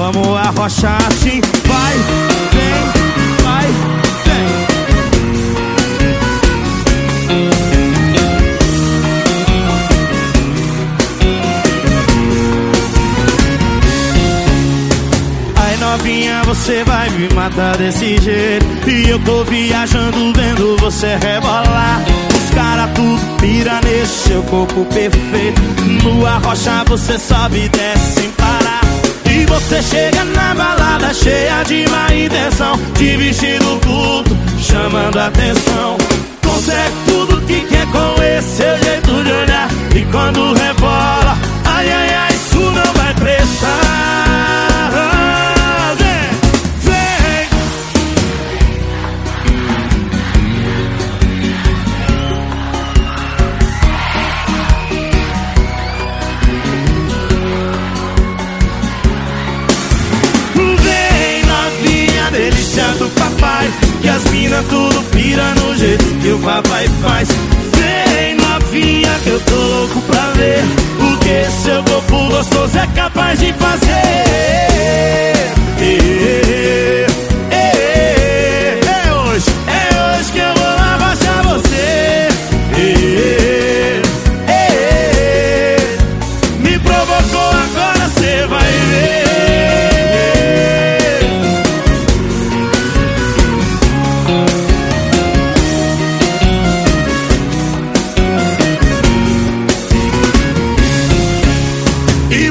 Vamos arrochar assim, vai, vem, vai, vem. Ai novinha, você vai me matar desse jeito. E eu tô viajando vendo você rebolar. Cara tudo pira nesse seu corpo perfeito. No arrocha você sobe e desce você chega na balada cheia de má intenção De vestido curto, chamando atenção. Consegue tudo que quer com esse seu jeito de olhar E quando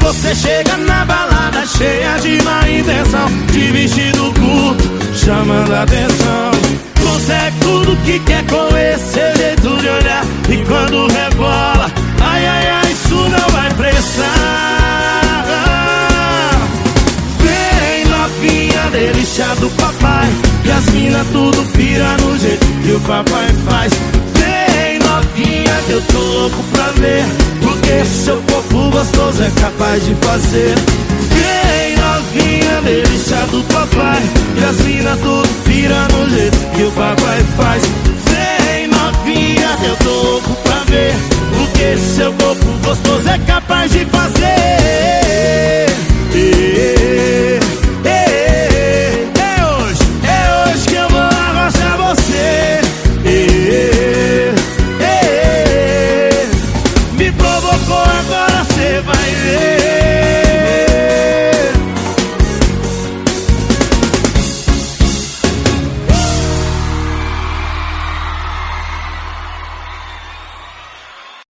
você chega na balada cheia de má intenção De vestido curto, chamando a atenção. Consegue tudo que quer com esse jeito de olhar E quando rebola, ai ai ai, isso não vai prestar. Vem novinha, delícia do papai Que as mina tudo pira no jeito que o papai faz. Vem novinha, que eu tô louco pra ver Porque seu corpo gostoso é capaz de fazer. Vem novinha, delícia do papai. Que as mina